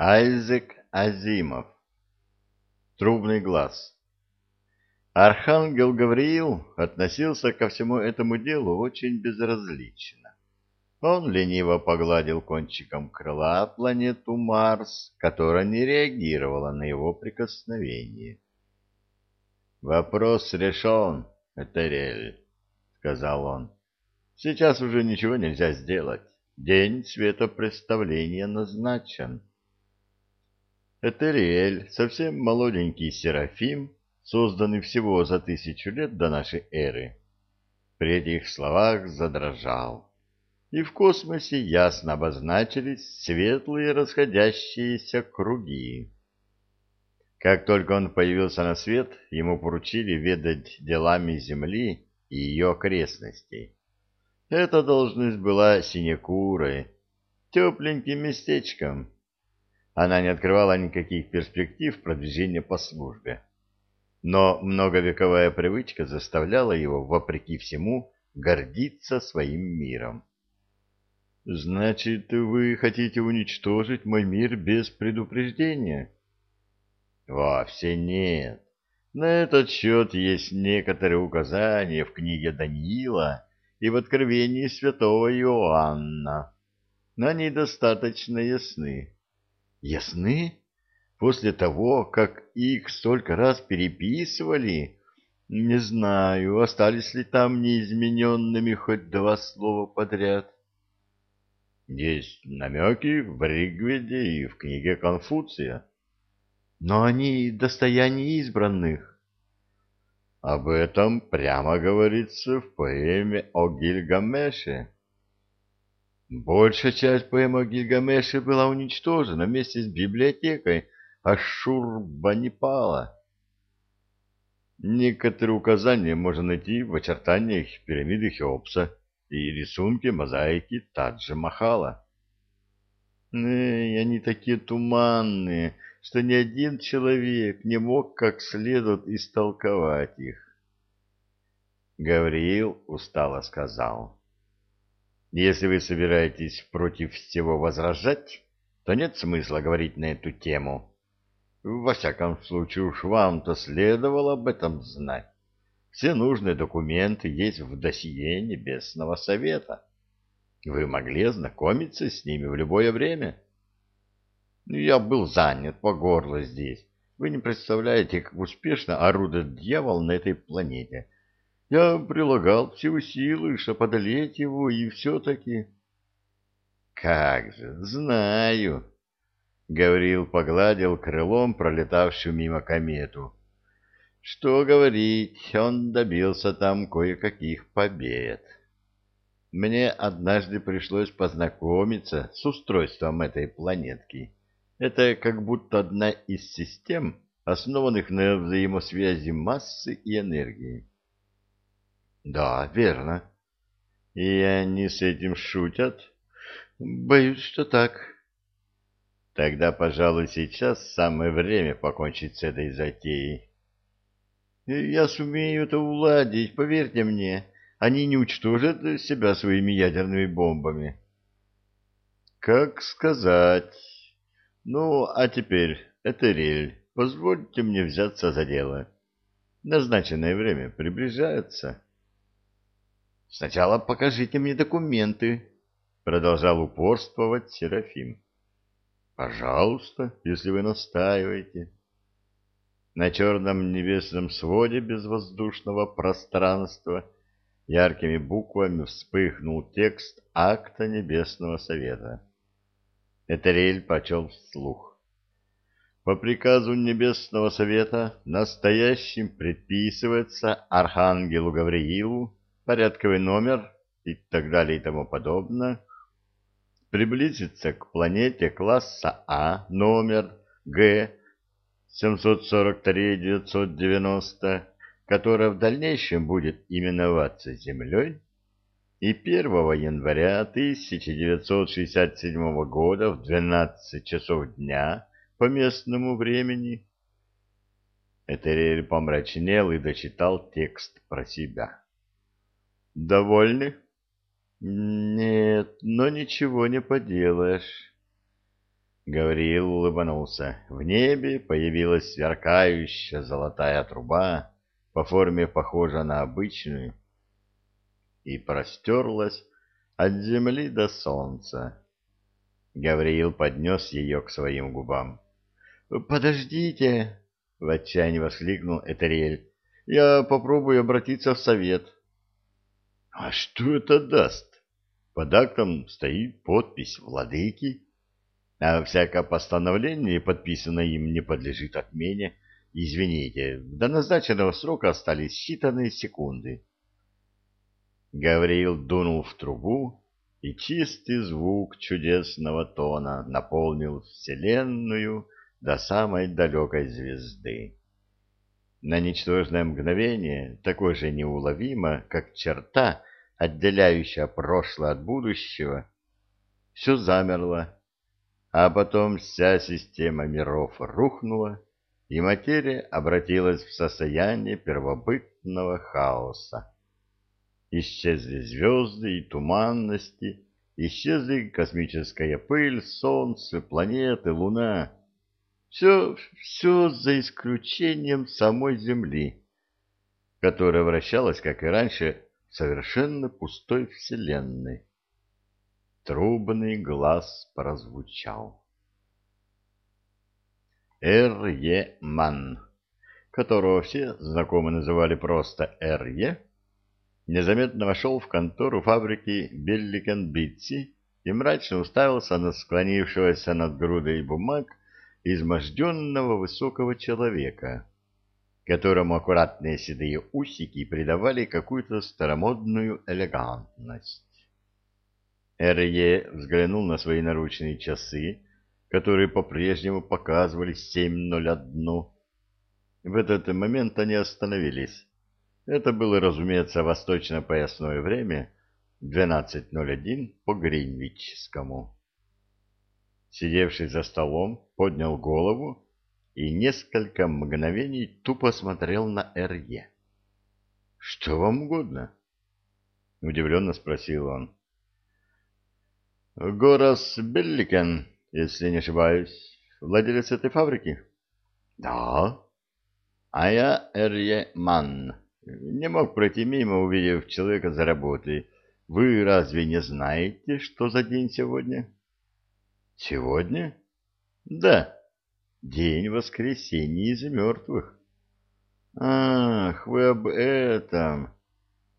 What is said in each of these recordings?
Айзек Азимов. Трубный глаз. Архангел Гавриил относился ко всему этому делу очень безразлично. Он лениво погладил кончиком крыла планету Марс, которая не реагировала на его прикосновение. «Вопрос решен, Этерель», — сказал он. «Сейчас уже ничего нельзя сделать. День светопредставления назначен». Этериэль, совсем молоденький Серафим, созданный всего за тысячу лет до нашей эры, при этих словах задрожал, и в космосе ясно обозначились светлые расходящиеся круги. Как только он появился на свет, ему поручили ведать делами Земли и ее окрестностей. Эта должность была синекурой, тепленьким местечком, она не открывала никаких перспектив продвижения по службе. Но многовековая привычка заставляла его, вопреки всему, гордиться своим миром. «Значит, вы хотите уничтожить мой мир без предупреждения?» «Вовсе нет. На этот счет есть некоторые указания в книге Даниила и в Откровении святого Иоанна. Но они достаточно ясны ясны после того, как их столько раз переписывали. Не знаю, остались ли там неизмененными хоть два слова подряд. Есть намеки в Ригведе и в книге Конфуция. Но они достояние избранных. Об этом прямо говорится в поэме о Гильгамеше. Большая часть поэмы Гильгамеше была уничтожена вместе с библиотекой Ашурбанипала. Некоторые указания можно найти в очертаниях пирамиды Хеопса и рисунке мозаики Таджа Махала. Эй, они такие туманные, что ни один человек не мог как следует истолковать их. Гавриил устало сказал. Если вы собираетесь против всего возражать, то нет смысла говорить на эту тему. Во всяком случае, уж вам-то следовало об этом знать. Все нужные документы есть в досье Небесного Совета. Вы могли ознакомиться с ними в любое время. Я был занят по горло здесь. Вы не представляете, как успешно орудует дьявол на этой планете — я прилагал всю силы, чтобы одолеть его, и все-таки... — Как же, знаю, — Гаврил погладил крылом пролетавшую мимо комету. — Что говорить, он добился там кое-каких побед. Мне однажды пришлось познакомиться с устройством этой планетки. Это как будто одна из систем, основанных на взаимосвязи массы и энергии. Да, верно. И они с этим шутят? Боюсь, что так. Тогда, пожалуй, сейчас самое время покончить с этой затеей. Я сумею это уладить, поверьте мне. Они не уничтожат себя своими ядерными бомбами. Как сказать. Ну, а теперь, Этерель, позвольте мне взяться за дело. Назначенное время приближается. — Сначала покажите мне документы, — продолжал упорствовать Серафим. — Пожалуйста, если вы настаиваете. На черном небесном своде безвоздушного пространства яркими буквами вспыхнул текст акта Небесного Совета. Этерель почел вслух. По приказу Небесного Совета настоящим предписывается Архангелу Гавриилу порядковый номер и так далее и тому подобное, приблизиться к планете класса А, номер Г 743-990, которая в дальнейшем будет именоваться Землей, и 1 января 1967 года в 12 часов дня по местному времени. Этерель помрачнел и дочитал текст про себя. Довольны? Нет, но ничего не поделаешь. Гавриил улыбнулся. В небе появилась сверкающая золотая труба, по форме похожа на обычную, и простерлась от земли до солнца. Гавриил поднес ее к своим губам. — Подождите! — в отчаянии воскликнул Этериэль. — Я попробую обратиться в совет. — А что это даст? Под актом стоит подпись владыки а всякое постановление, подписанное им, не подлежит отмене. Извините, до назначенного срока остались считанные секунды. Гавриил дунул в трубу, и чистый звук чудесного тона наполнил Вселенную до самой далекой звезды. На ничтожное мгновение, такое же неуловимо, как черта, отделяющая прошлое от будущего, все замерло, а потом вся система миров рухнула, и материя обратилась в состояние первобытного хаоса. Исчезли звезды и туманности, исчезли космическая пыль, солнце, планеты, луна. Все, все за исключением самой Земли, которая вращалась, как и раньше, совершенно пустой Вселенной. Трубный глас прозвучал. Р.Е. Манн, которого все знакомы называли просто Р.Е., незаметно вошел в контору фабрики Белликен Битси и мрачно уставился на склонившегося над грудой бумаг изможденного высокого человека, которому аккуратные седые усики придавали какую-то старомодную элегантность. Эрье взглянул на свои наручные часы, которые по-прежнему показывали 7.01. В этот момент они остановились. Это было, разумеется, восточно-поясное время, 12.01 по Гринвичскому. Сидевший за столом поднял голову и несколько мгновений тупо смотрел на Эрье. — Что вам угодно? — удивленно спросил он. Горас Белликен, если не ошибаюсь, владелец этой фабрики? Да. А я Р.Е. Манн. Не мог пройти мимо, увидев человека за работой. Вы разве не знаете, что за день сегодня? Сегодня? Да. День воскресенья из мертвых. Ах, вы об этом.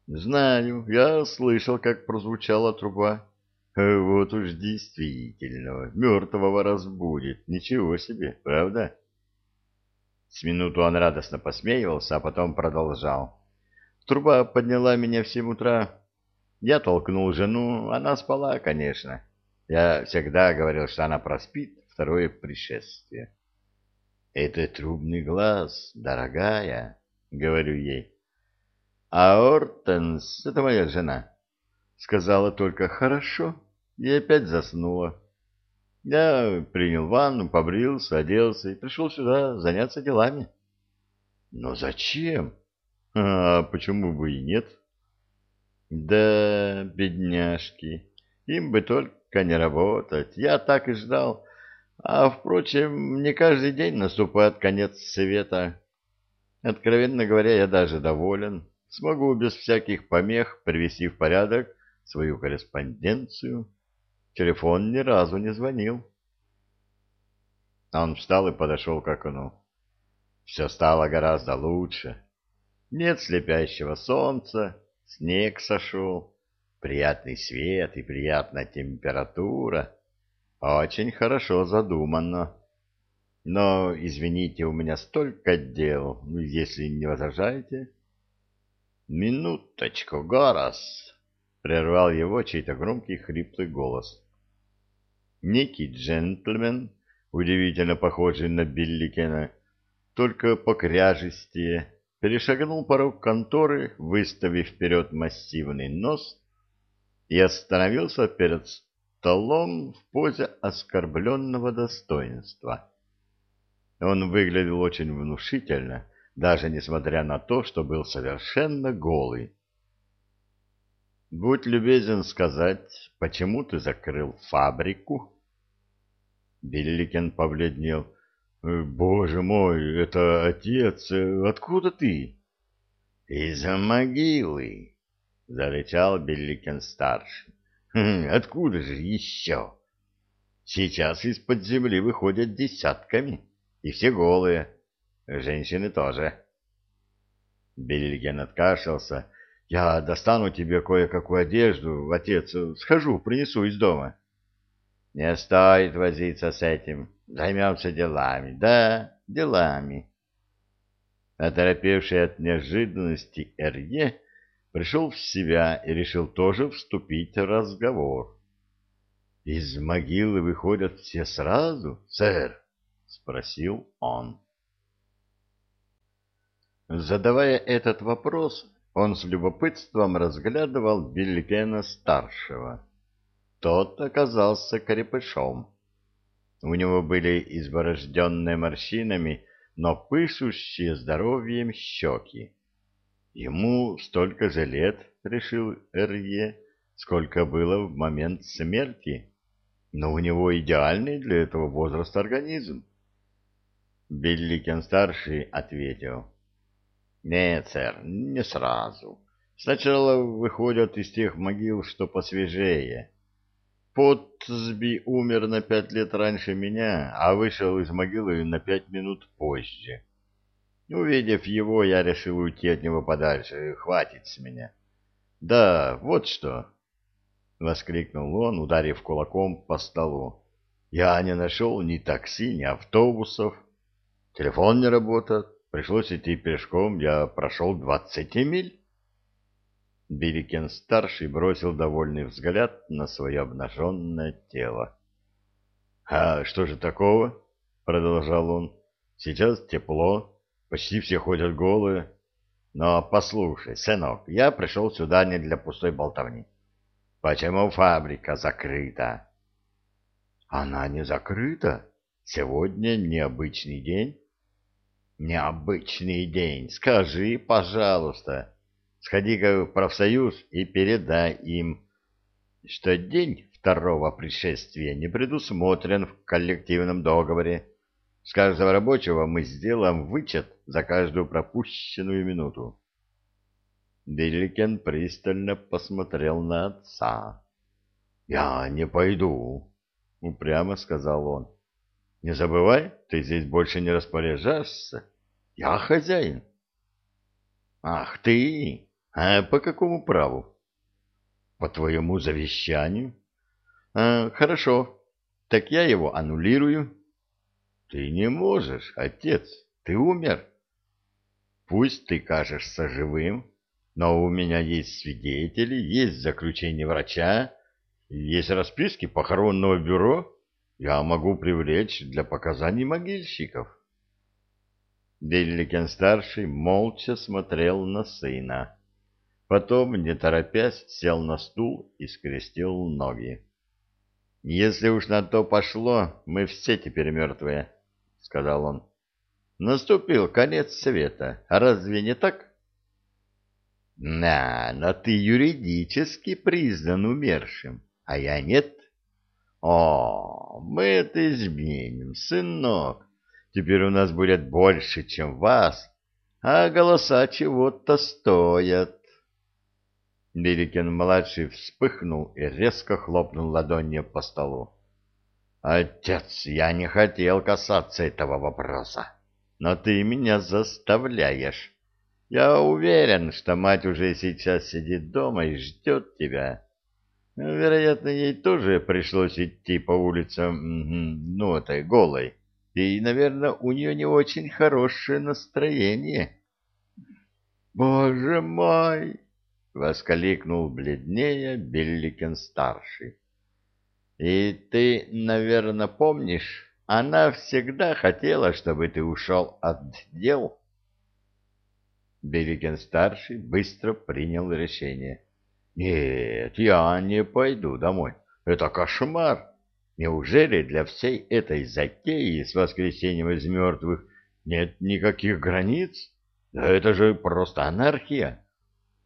Знаю, я слышал, как прозвучала труба. Вот уж действительно, мертвого разбудит. Ничего себе, правда? С минуту он радостно посмеивался, а потом продолжал. Труба подняла меня в семь утра. Я толкнул жену, она спала, конечно. Я всегда говорил, что она проспит второе пришествие. «Это трубный глаз, дорогая», — говорю ей. «А Ортенс — это моя жена», — сказала только «хорошо» и опять заснула. Я принял ванну, побрился, оделся и пришел сюда заняться делами. Но зачем? А почему бы и нет? Да, бедняжки, им бы только не работать. Я так и ждал. А, впрочем, не каждый день наступает конец света. Откровенно говоря, я даже доволен. Смогу без всяких помех привести в порядок свою корреспонденцию Телефон ни разу не звонил. Он встал и подошел к окну. Все стало гораздо лучше. Нет слепящего солнца, снег сошел, приятный свет и приятная температура. Очень хорошо задумано. Но, извините, у меня столько дел, ну, если не возражаете. Минуточку, Горос, — прервал его чей-то громкий хриплый голос некий джентльмен, удивительно похожий на Билликена, только покряжестее, перешагнул порог конторы, выставив вперед массивный нос, и остановился перед столом в позе оскорбленного достоинства. Он выглядел очень внушительно, даже несмотря на то, что был совершенно голый. Будь любезен сказать, почему ты закрыл фабрику? Билликен побледнел. «Э, «Боже мой, это отец! Откуда ты?» «Из могилы!» — зарычал Билликен-старший. «Хм, «Откуда же еще?» «Сейчас из-под земли выходят десятками, и все голые. Женщины тоже». Биллиген откашлялся. «Я достану тебе кое-какую одежду, отец. Схожу, принесу из дома». «Не стоит возиться с этим. Займемся делами. Да, делами». Оторопевший от неожиданности Эрье пришел в себя и решил тоже вступить в разговор. «Из могилы выходят все сразу, сэр?» — спросил он. Задавая этот вопрос, он с любопытством разглядывал Билликена-старшего. Тот оказался крепышом. У него были изборожденные морщинами, но пышущие здоровьем щеки. Ему столько же лет, решил Эрье, сколько было в момент смерти, но у него идеальный для этого возраста организм. Билликен-старший ответил — нет, сэр, не сразу. Сначала выходят из тех могил, что посвежее. Потсби умер на пять лет раньше меня, а вышел из могилы на пять минут позже. Увидев его, я решил уйти от него подальше, хватит с меня. Да, вот что, — воскликнул он, ударив кулаком по столу. Я не нашел ни такси, ни автобусов. Телефон не работает. Пришлось идти пешком, я прошел двадцати миль. Бирикин-старший бросил довольный взгляд на свое обнаженное тело. — А что же такого? — продолжал он. — Сейчас тепло, почти все ходят голые. Но послушай, сынок, я пришел сюда не для пустой болтовни. Почему фабрика закрыта? — Она не закрыта. Сегодня необычный день. Необычный день. Скажи, пожалуйста. Сходи-ка в профсоюз и передай им, что день второго пришествия не предусмотрен в коллективном договоре. С каждого рабочего мы сделаем вычет за каждую пропущенную минуту. Билликен пристально посмотрел на отца. — Я не пойду, — упрямо сказал он. Не забывай, ты здесь больше не распоряжаешься. Я хозяин. Ах ты! А по какому праву? По твоему завещанию. А, хорошо. Так я его аннулирую. Ты не можешь, отец. Ты умер. Пусть ты кажешься живым, но у меня есть свидетели, есть заключение врача, есть расписки похоронного бюро я могу привлечь для показаний могильщиков. Билликен-старший молча смотрел на сына. Потом, не торопясь, сел на стул и скрестил ноги. — Если уж на то пошло, мы все теперь мертвые, — сказал он. — Наступил конец света, разве не так? — Да, но ты юридически признан умершим, а я нет. О, мы это изменим, сынок. Теперь у нас будет больше, чем вас, а голоса чего-то стоят. Берикин-младший вспыхнул и резко хлопнул ладонью по столу. «Отец, я не хотел касаться этого вопроса, но ты меня заставляешь. Я уверен, что мать уже сейчас сидит дома и ждет тебя. Вероятно, ей тоже пришлось идти по улицам, ну, этой голой. И, наверное, у нее не очень хорошее настроение. «Боже мой!» — воскликнул бледнее Белликен-старший. «И ты, наверное, помнишь, она всегда хотела, чтобы ты ушел от дел?» Белликен-старший быстро принял решение. Нет, я не пойду домой. Это кошмар. Неужели для всей этой затеи с воскресением из мертвых нет никаких границ? Да это же просто анархия.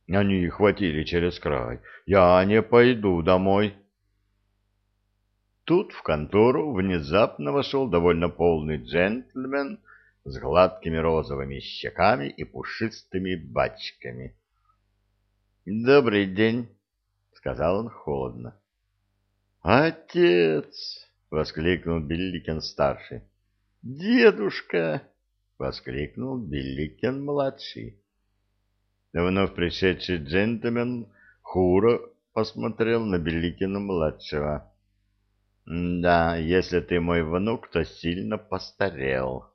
Они хватили через край. Я не пойду домой. Тут в контору внезапно вошел довольно полный джентльмен с гладкими розовыми щеками и пушистыми бачками. «Добрый день», — сказал он холодно. «Отец!» — воскликнул Билликен-старший. «Дедушка!» — воскликнул Билликен-младший. Вновь пришедший джентльмен хуро посмотрел на Беликина-младшего. «Да, если ты мой внук, то сильно постарел.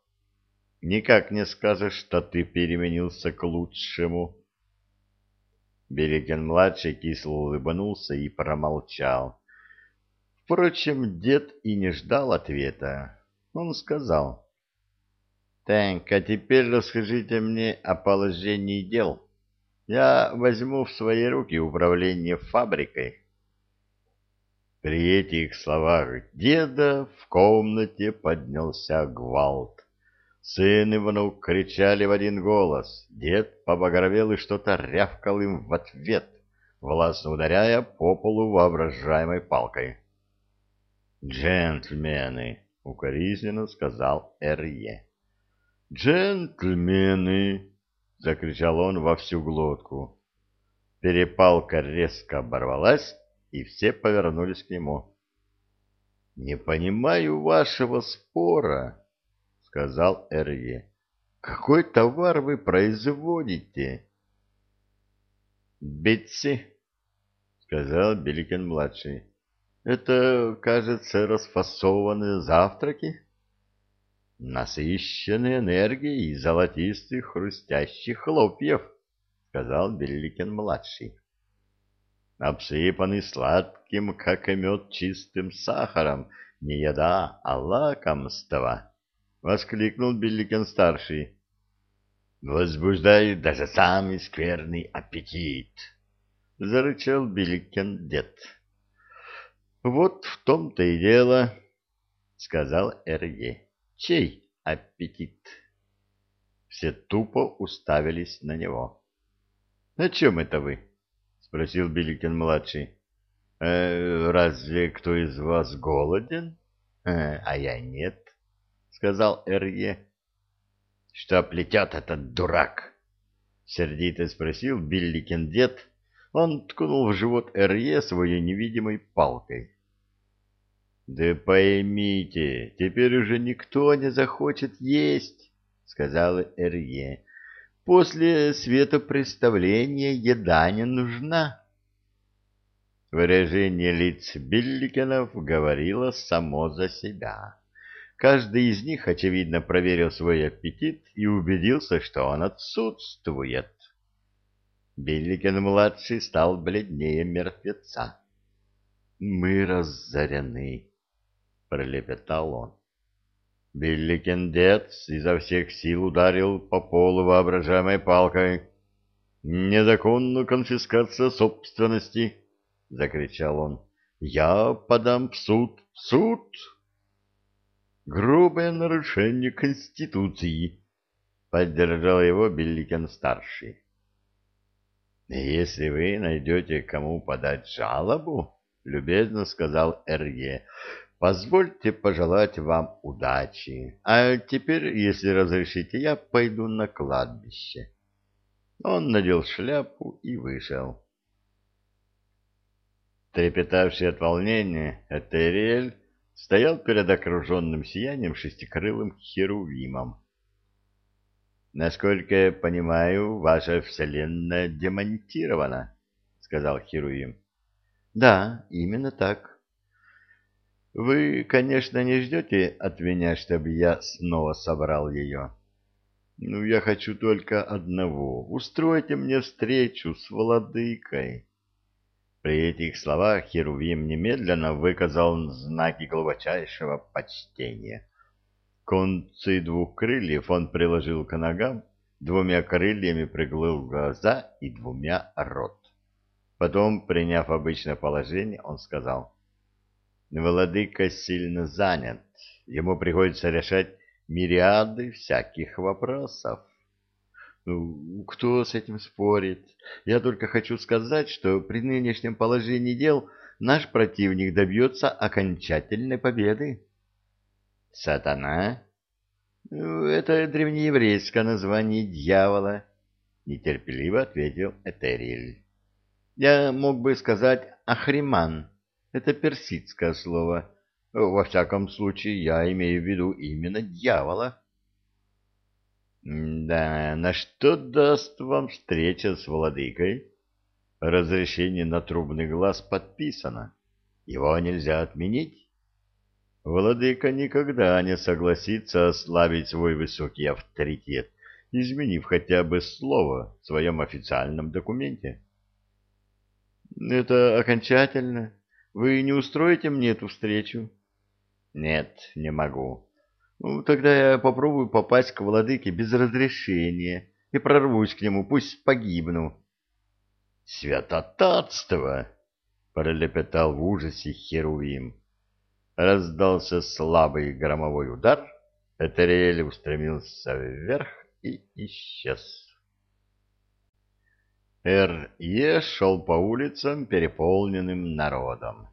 Никак не скажешь, что ты переменился к лучшему». Беликин-младший кисло улыбнулся и промолчал. Впрочем, дед и не ждал ответа. Он сказал, «Так, а теперь расскажите мне о положении дел. Я возьму в свои руки управление фабрикой». При этих словах деда в комнате поднялся гвалт. Сын и внук кричали в один голос. Дед побагровел и что-то рявкал им в ответ, властно ударяя по полу воображаемой палкой. «Джентльмены!» — укоризненно сказал Эрье. «Джентльмены!» — закричал он во всю глотку. Перепалка резко оборвалась, и все повернулись к нему. — Не понимаю вашего спора, — сказал Эрье. — Какой товар вы производите? — Битси, — сказал Беликин-младший. — Это, кажется, расфасованные завтраки? — Насыщенные энергией золотистых хрустящих хлопьев, — сказал Беликин-младший обсыпанный сладким, как и мед, чистым сахаром, не еда, а лакомство, — воскликнул Билликен-старший. — Возбуждает даже самый скверный аппетит, — зарычал Билликен-дед. — Вот в том-то и дело, — сказал Эрге. — Чей аппетит? Все тупо уставились на него. — О чем это вы? —— спросил Биликин-младший. «Э, «Разве кто из вас голоден?» э, «А я нет», — сказал Эрье. «Что плетет этот дурак?» — сердито спросил Билликин-дед. Он ткнул в живот Эрье своей невидимой палкой. «Да поймите, теперь уже никто не захочет есть», — сказал Эрье. После светопредставления еда не нужна. Выражение лиц Билликенов говорило само за себя. Каждый из них, очевидно, проверил свой аппетит и убедился, что он отсутствует. Билликен-младший стал бледнее мертвеца. — Мы разорены, — пролепетал он. Билликендец изо всех сил ударил по полу воображаемой палкой. «Незаконную конфискацию собственности!» — закричал он. «Я подам в суд! В суд!» «Грубое нарушение Конституции!» — поддержал его Билликен-старший. «Если вы найдете, кому подать жалобу, — любезно сказал Эрге, Позвольте пожелать вам удачи. А теперь, если разрешите, я пойду на кладбище. Он надел шляпу и вышел. Трепетавший от волнения, Этериэль стоял перед окруженным сиянием шестикрылым херувимом. «Насколько я понимаю, ваша вселенная демонтирована», — сказал Херувим. «Да, именно так», вы, конечно, не ждете от меня, чтобы я снова собрал ее. Ну, я хочу только одного. Устройте мне встречу с владыкой. При этих словах Херувим немедленно выказал знаки глубочайшего почтения. Концы двух крыльев он приложил к ногам, двумя крыльями приглыл глаза и двумя рот. Потом, приняв обычное положение, он сказал — Владыка сильно занят. Ему приходится решать мириады всяких вопросов. Ну, кто с этим спорит? Я только хочу сказать, что при нынешнем положении дел наш противник добьется окончательной победы. Сатана? Это древнееврейское название дьявола, нетерпеливо ответил Этериэль. Я мог бы сказать Ахриман. Это персидское слово. Во всяком случае, я имею в виду именно дьявола. Да, на что даст вам встреча с владыкой? Разрешение на трубный глаз подписано. Его нельзя отменить. Владыка никогда не согласится ослабить свой высокий авторитет, изменив хотя бы слово в своем официальном документе. Это окончательно? Вы не устроите мне эту встречу? Нет, не могу. Ну, тогда я попробую попасть к владыке без разрешения и прорвусь к нему, пусть погибну. Святотатство! пролепетал в ужасе Херувим. Раздался слабый громовой удар, Этериэль устремился вверх и исчез. Эр-Е шел по улицам, переполненным народом.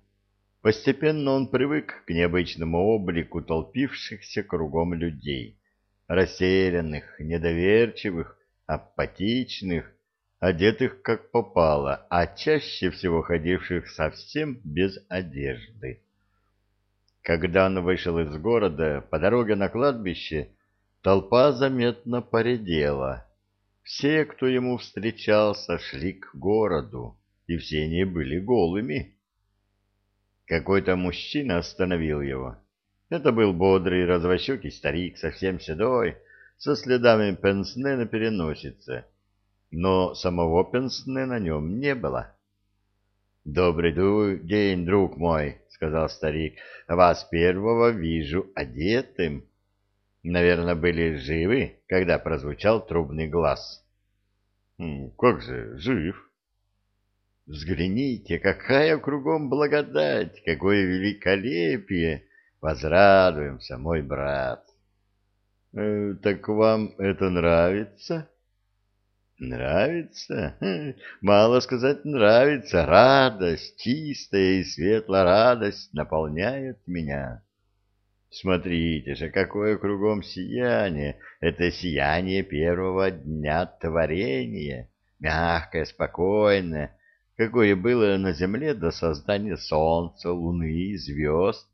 Постепенно он привык к необычному облику толпившихся кругом людей, растерянных, недоверчивых, апатичных, одетых как попало, а чаще всего ходивших совсем без одежды. Когда он вышел из города, по дороге на кладбище толпа заметно поредела. Все, кто ему встречался, шли к городу, и все они были голыми. Какой-то мужчина остановил его. Это был бодрый, развощекий старик, совсем седой, со следами пенсне на переносице. Но самого пенсне на нем не было. — Добрый день, друг мой, — сказал старик. — Вас первого вижу одетым. Наверное, были живы, когда прозвучал трубный глаз. — Как же, жив. Взгляните, какая кругом благодать, какое великолепие! Возрадуемся, мой брат. Э, — Так вам это нравится? — Нравится? Мало сказать, нравится. Радость, чистая и светлая радость наполняет меня. Смотрите же, какое кругом сияние! Это сияние первого дня творения, мягкое, спокойное, какое было на земле до создания солнца, луны и звезд.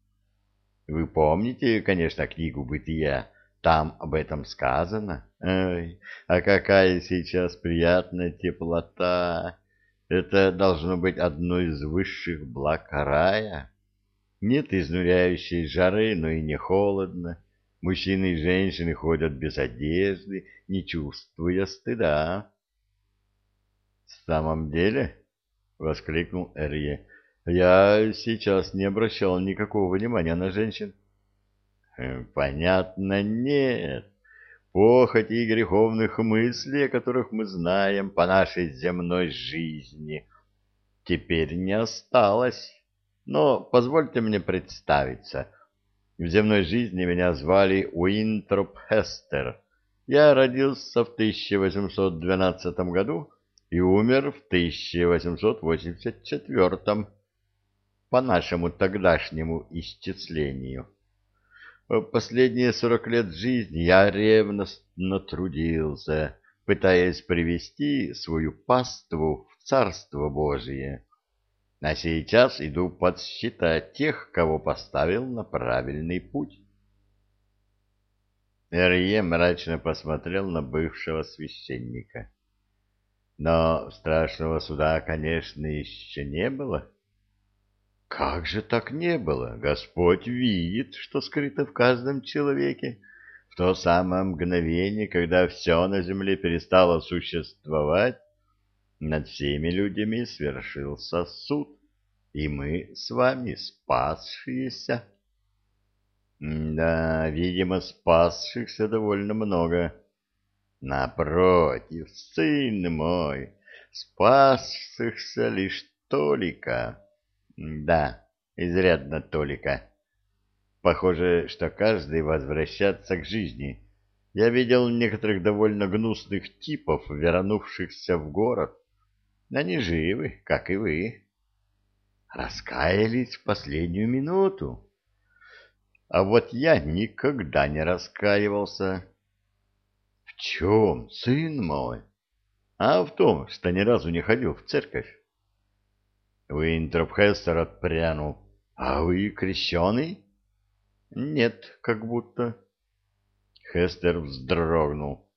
Вы помните, конечно, книгу «Бытия»? Там об этом сказано. Ой, а какая сейчас приятная теплота! Это должно быть одно из высших благ рая. Нет изнуряющей жары, но и не холодно. Мужчины и женщины ходят без одежды, не чувствуя стыда. — В самом деле, — воскликнул Эрье, — я сейчас не обращал никакого внимания на женщин. «Э, — Понятно, нет. Похоти и греховных мыслей, о которых мы знаем по нашей земной жизни, теперь не осталось. Но позвольте мне представиться. В земной жизни меня звали Уинтроп Хестер. Я родился в 1812 году и умер в 1884 по нашему тогдашнему исчислению. Последние сорок лет жизни я ревностно трудился, пытаясь привести свою паству в Царство Божие а сейчас иду подсчитать тех, кого поставил на правильный путь. Эрье мрачно посмотрел на бывшего священника. Но страшного суда, конечно, еще не было. Как же так не было? Господь видит, что скрыто в каждом человеке. В то самое мгновение, когда все на земле перестало существовать, над всеми людьми свершился суд, и мы с вами спасшиеся. Да, видимо, спасшихся довольно много. Напротив, сын мой, спасшихся лишь толика. Да, изрядно толика. Похоже, что каждый возвращается к жизни. Я видел некоторых довольно гнусных типов, вернувшихся в город, они живы, как и вы. раскаялись в последнюю минуту. А вот я никогда не раскаивался. В чем, сын мой? А в том, что ни разу не ходил в церковь. Уинтроп Хестер отпрянул. А вы крещеный? Нет, как будто. Хестер вздрогнул.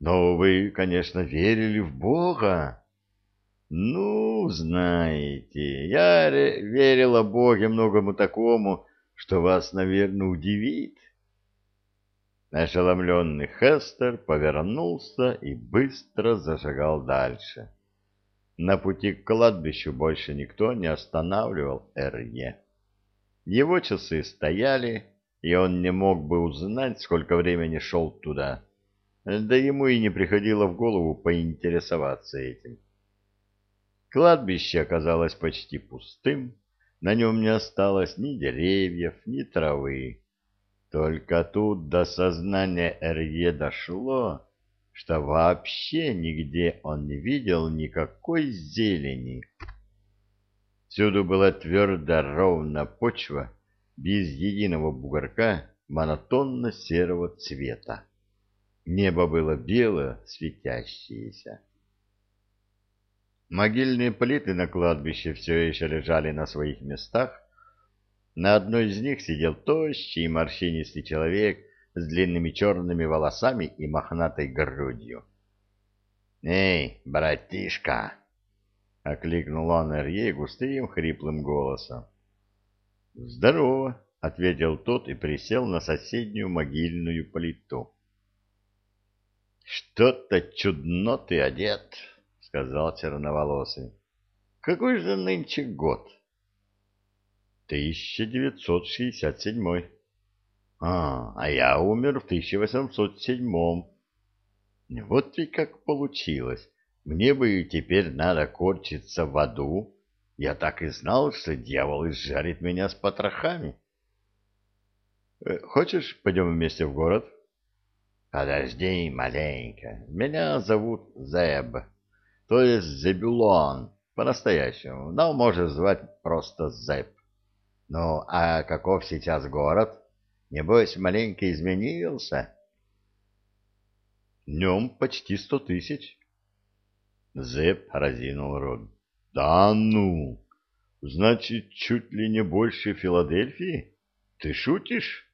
Но вы, конечно, верили в Бога. Ну, знаете, я верил о Боге многому такому, что вас, наверное, удивит. Ошеломленный Хестер повернулся и быстро зашагал дальше. На пути к кладбищу больше никто не останавливал Эрье. Его часы стояли, и он не мог бы узнать, сколько времени шел туда. Да ему и не приходило в голову поинтересоваться этим. Кладбище оказалось почти пустым, на нем не осталось ни деревьев, ни травы. Только тут до сознания Эрье дошло, что вообще нигде он не видел никакой зелени. Всюду была твердо ровная почва, без единого бугорка, монотонно-серого цвета. Небо было белое, светящееся. Могильные плиты на кладбище все еще лежали на своих местах. На одной из них сидел тощий морщинистый человек с длинными черными волосами и мохнатой грудью. «Эй, братишка!» — окликнул он Эрье густым хриплым голосом. «Здорово!» — ответил тот и присел на соседнюю могильную плиту. «Что-то чудно ты одет!» — сказал черноволосый. — Какой же нынче год? — 1967. — А, а я умер в 1807. Вот ведь как получилось. Мне бы теперь надо корчиться в аду. Я так и знал, что дьявол изжарит меня с потрохами. Э, — Хочешь, пойдем вместе в город? — Подожди маленько. Меня зовут Зеб то есть Зебюлон, по-настоящему, но можешь звать просто Зеб. Ну, а каков сейчас город? Небось, маленько изменился? Днем почти сто тысяч. Зеб разинул рот. Да ну! Значит, чуть ли не больше Филадельфии? Ты шутишь?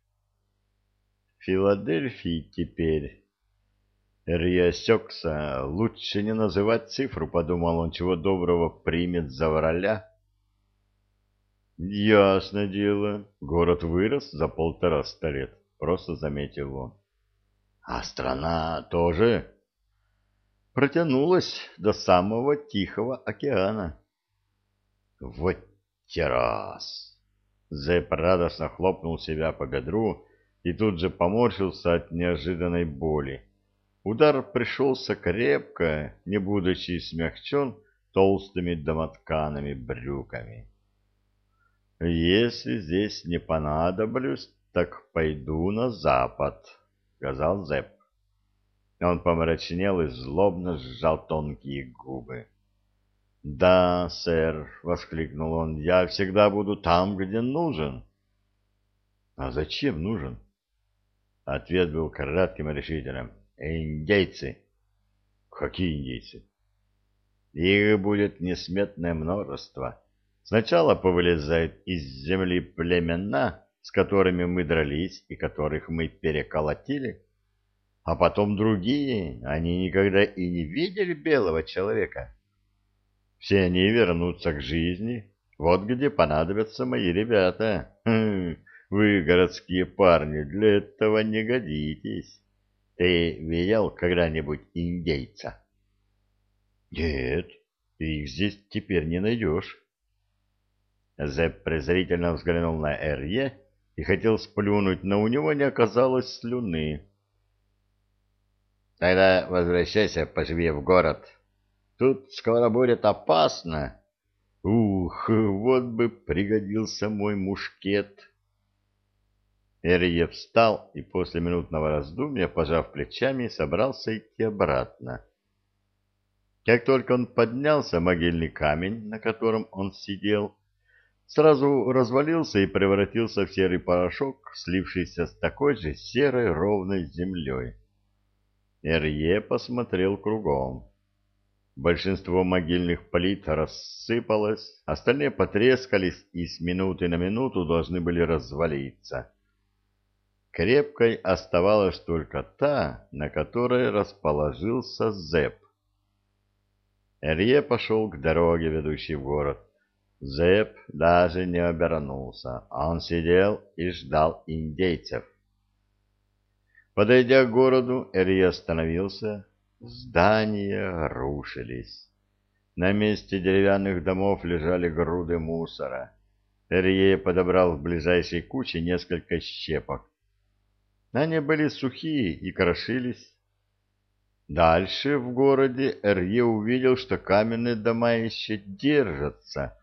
Филадельфии теперь Эрия осекся. Лучше не называть цифру, подумал он, чего доброго примет за вороля. Ясно дело. Город вырос за полтораста лет, просто заметил он. А страна тоже протянулась до самого Тихого океана. Вот террас! Зэп радостно хлопнул себя по бедру и тут же поморщился от неожиданной боли. Удар пришелся крепко, не будучи смягчен толстыми домоткаными брюками. «Если здесь не понадоблюсь, так пойду на запад», — сказал Зепп. Он помрачнел и злобно сжал тонкие губы. «Да, сэр», — воскликнул он, — «я всегда буду там, где нужен». «А зачем нужен?» Ответ был кратким и решительным. Индейцы. Какие индейцы? Их будет несметное множество. Сначала повылезают из земли племена, с которыми мы дрались и которых мы переколотили, а потом другие, они никогда и не видели белого человека. Все они вернутся к жизни, вот где понадобятся мои ребята. Хм, вы, городские парни, для этого не годитесь. Ты видел когда-нибудь индейца? Нет, их здесь теперь не найдешь. Зэп презрительно взглянул на Эрье и хотел сплюнуть, но у него не оказалось слюны. Тогда возвращайся поживее в город. Тут скоро будет опасно. Ух, вот бы пригодился мой мушкет. Эрье встал и после минутного раздумья, пожав плечами, собрался идти обратно. Как только он поднялся, могильный камень, на котором он сидел, сразу развалился и превратился в серый порошок, слившийся с такой же серой ровной землей. Эрье посмотрел кругом. Большинство могильных плит рассыпалось, остальные потрескались и с минуты на минуту должны были развалиться. Крепкой оставалась только та, на которой расположился Зэп. Эрье пошел к дороге, ведущей в город. Зэп даже не обернулся. Он сидел и ждал индейцев. Подойдя к городу, Эрье остановился. Здания рушились. На месте деревянных домов лежали груды мусора. Эрье подобрал в ближайшей куче несколько щепок. Они были сухие и крошились. Дальше в городе Эрье увидел, что каменные дома еще держатся,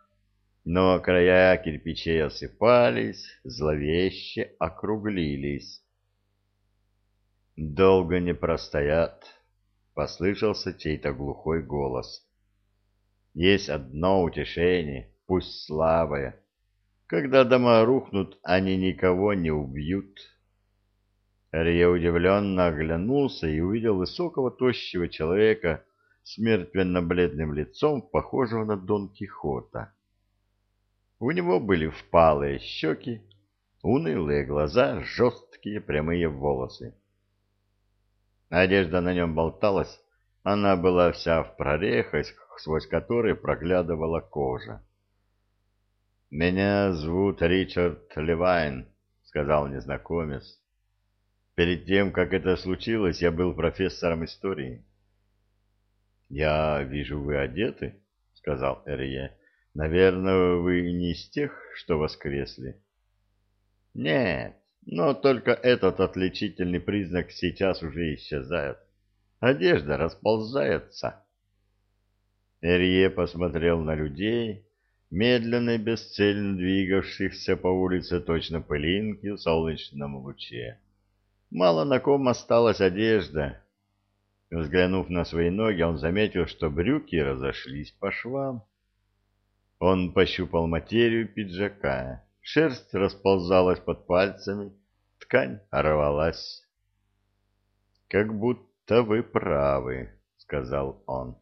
но края кирпичей осыпались, зловеще округлились. «Долго не простоят», — послышался чей-то глухой голос. «Есть одно утешение, пусть слабое. Когда дома рухнут, они никого не убьют». Рия удивленно оглянулся и увидел высокого тощего человека с мертвенно-бледным лицом, похожего на Дон Кихота. У него были впалые щеки, унылые глаза, жесткие прямые волосы. Одежда на нем болталась, она была вся в прорехах, сквозь которые проглядывала кожа. «Меня зовут Ричард Левайн», — сказал незнакомец. «Перед тем, как это случилось, я был профессором истории». «Я вижу, вы одеты», — сказал Эрье. Наверное, вы не из тех, что воскресли? Нет, но только этот отличительный признак сейчас уже исчезает. Одежда расползается. Эрье посмотрел на людей, медленно и бесцельно двигавшихся по улице точно пылинки в солнечном луче. Мало на ком осталась одежда. Взглянув на свои ноги, он заметил, что брюки разошлись по швам. Он пощупал материю пиджака. Шерсть расползалась под пальцами, ткань рвалась. «Как будто вы правы», — сказал он.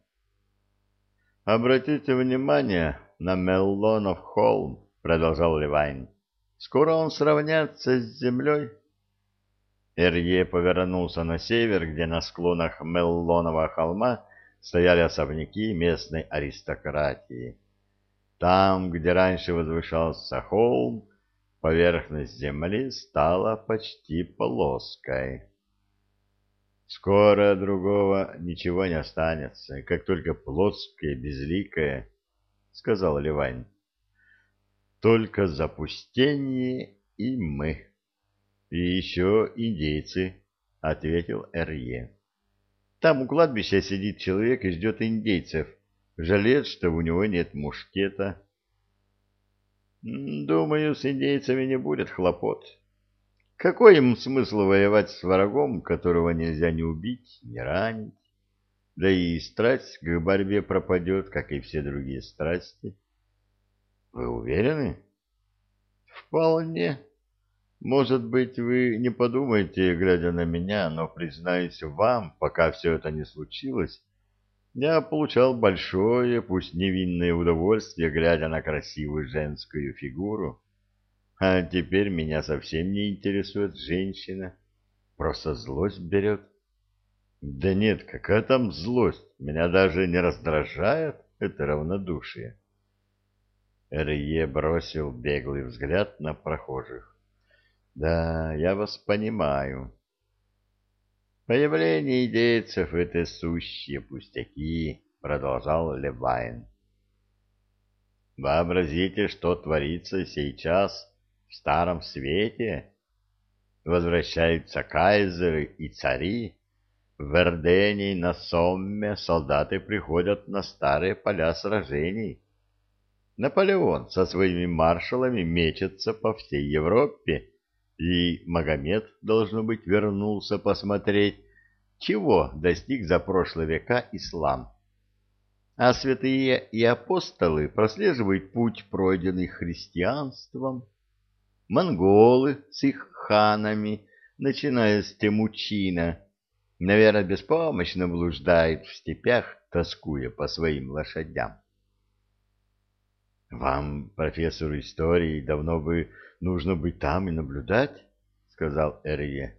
«Обратите внимание на Меллонов холм», — продолжал Левайн. «Скоро он сравняется с землей». Эрье повернулся на север, где на склонах Меллонова холма стояли особняки местной аристократии. Там, где раньше возвышался холм, поверхность земли стала почти плоской. Скоро другого ничего не останется, как только плоское, безликое, — сказал Ливань. Только запустение и мы. И еще индейцы, — ответил Эрье. Там у кладбища сидит человек и ждет индейцев — Жалеет, что у него нет мушкета. Думаю, с индейцами не будет хлопот. Какой им смысл воевать с врагом, которого нельзя ни убить, ни ранить? Да и страсть к борьбе пропадет, как и все другие страсти. Вы уверены? Вполне. Может быть, вы не подумаете, глядя на меня, но, признаюсь вам, пока все это не случилось, я получал большое, пусть невинное удовольствие, глядя на красивую женскую фигуру. А теперь меня совсем не интересует женщина. Просто злость берет. Да нет, какая там злость? Меня даже не раздражает это равнодушие. Эрье бросил беглый взгляд на прохожих. Да, я вас понимаю. Появление идейцев — это сущие пустяки, — продолжал Левайн. Вообразите, что творится сейчас в Старом Свете. Возвращаются кайзеры и цари. В Эрдене на Сомме солдаты приходят на старые поля сражений. Наполеон со своими маршалами мечется по всей Европе, и Магомед, должно быть, вернулся посмотреть, чего достиг за прошлые века ислам. а святые и апостолы прослеживают путь, пройденный христианством. Монголы с их ханами, начиная с Темучина, наверное, беспомощно блуждают в степях, тоскуя по своим лошадям. Вам, профессору истории, давно бы нужно быть там и наблюдать, сказал Эрье.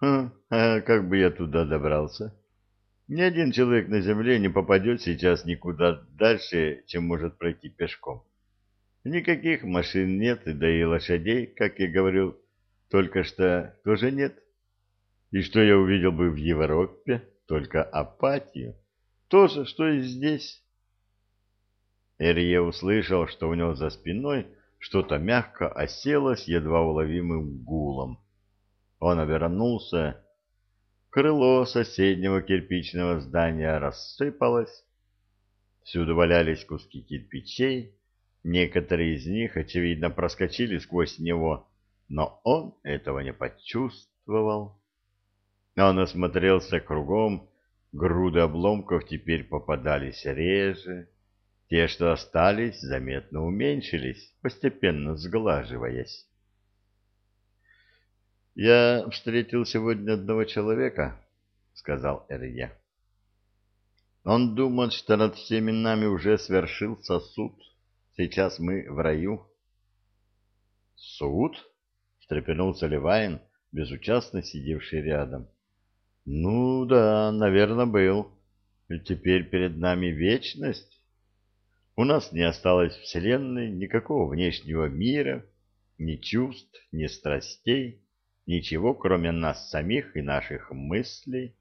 Хм, а как бы я туда добрался? Ни один человек на земле не попадет сейчас никуда дальше, чем может пройти пешком. Никаких машин нет, да и лошадей, как я говорил, только что тоже нет. И что я увидел бы в Европе? Только апатию. То же, что и здесь. Эрье услышал, что у него за спиной что-то мягко осело с едва уловимым гулом. Он обернулся. Крыло соседнего кирпичного здания рассыпалось. Всюду валялись куски кирпичей. Некоторые из них, очевидно, проскочили сквозь него, но он этого не почувствовал. Он осмотрелся кругом, груды обломков теперь попадались реже. Те, что остались, заметно уменьшились, постепенно сглаживаясь. «Я встретил сегодня одного человека», — сказал Эрье. «Он думает, что над всеми нами уже свершился суд. Сейчас мы в раю». «Суд?» — встрепенулся Левайн, безучастно сидевший рядом. «Ну да, наверное, был. И теперь перед нами вечность». У нас не осталось вселенной, никакого внешнего мира, ни чувств, ни страстей, ничего, кроме нас самих и наших мыслей.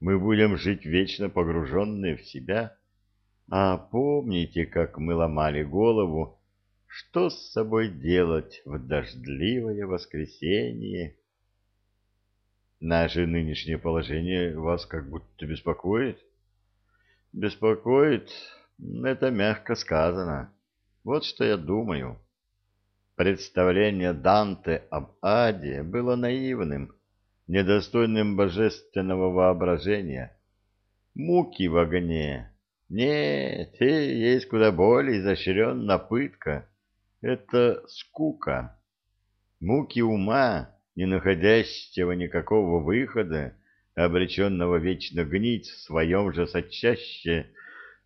Мы будем жить вечно погруженные в себя. А помните, как мы ломали голову, что с собой делать в дождливое воскресенье? Наше нынешнее положение вас как будто беспокоит? Беспокоит, это мягко сказано. Вот что я думаю. Представление Данте об аде было наивным, недостойным божественного воображения. Муки в огне. Нет, и есть куда более изощренная пытка. Это скука. Муки ума, не находящего никакого выхода, обреченного вечно гнить в своем же сочаще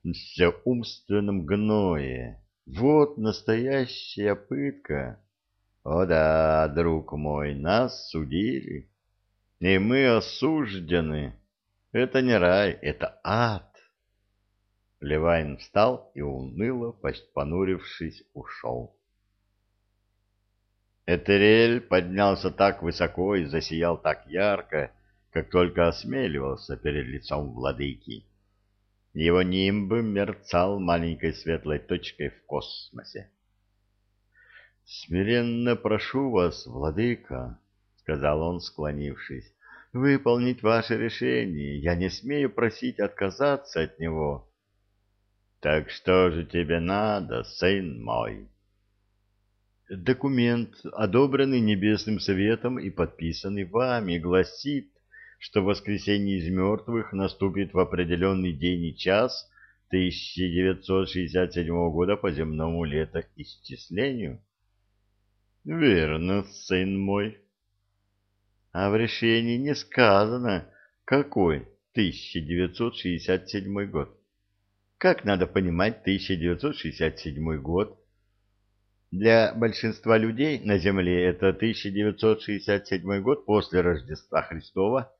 все умственном гное. Вот настоящая пытка. О да, друг мой, нас судили, и мы осуждены. Это не рай, это ад. Левайн встал и уныло, понурившись, ушел. Этерель поднялся так высоко и засиял так ярко, как только осмеливался перед лицом владыки. Его нимб мерцал маленькой светлой точкой в космосе. «Смиренно прошу вас, владыка», — сказал он, склонившись, — «выполнить ваше решение. Я не смею просить отказаться от него». «Так что же тебе надо, сын мой?» «Документ, одобренный Небесным Советом и подписанный вами, гласит, что воскресенье из мертвых наступит в определенный день и час 1967 года по земному летоисчислению? Верно, сын мой. А в решении не сказано, какой 1967 год. Как надо понимать 1967 год? Для большинства людей на Земле это 1967 год после Рождества Христова,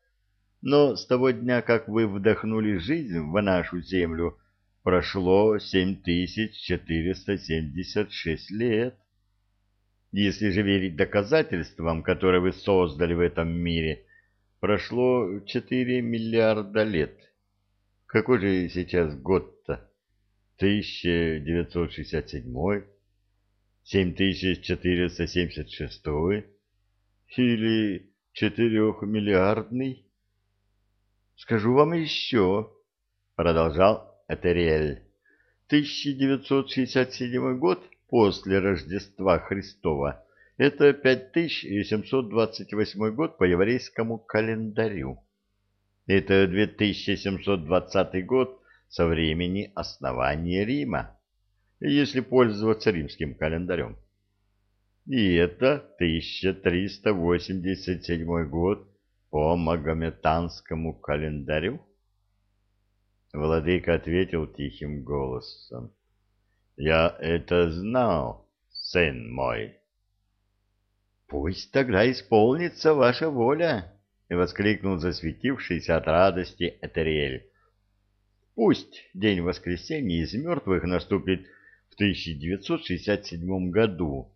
но с того дня, как вы вдохнули жизнь в нашу землю, прошло 7476 лет. Если же верить доказательствам, которые вы создали в этом мире, прошло 4 миллиарда лет. Какой же сейчас год-то? 1967? 7476? Или четырехмиллиардный? Скажу вам еще, — продолжал Этериэль, — 1967 год после Рождества Христова — это 5728 год по еврейскому календарю. Это 2720 год со времени основания Рима, если пользоваться римским календарем. И это 1387 год по магометанскому календарю? Владыка ответил тихим голосом. Я это знал, сын мой. Пусть тогда исполнится ваша воля, воскликнул засветившийся от радости Этериэль. Пусть день воскресения из мертвых наступит в 1967 году,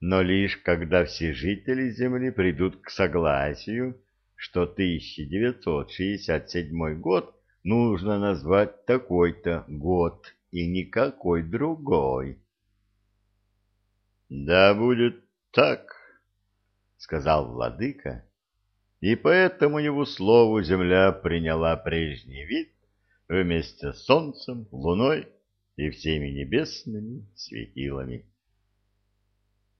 но лишь когда все жители Земли придут к согласию, что 1967 год нужно назвать такой-то год и никакой другой. — Да будет так, — сказал владыка, и по этому его слову земля приняла прежний вид вместе с солнцем, луной и всеми небесными светилами.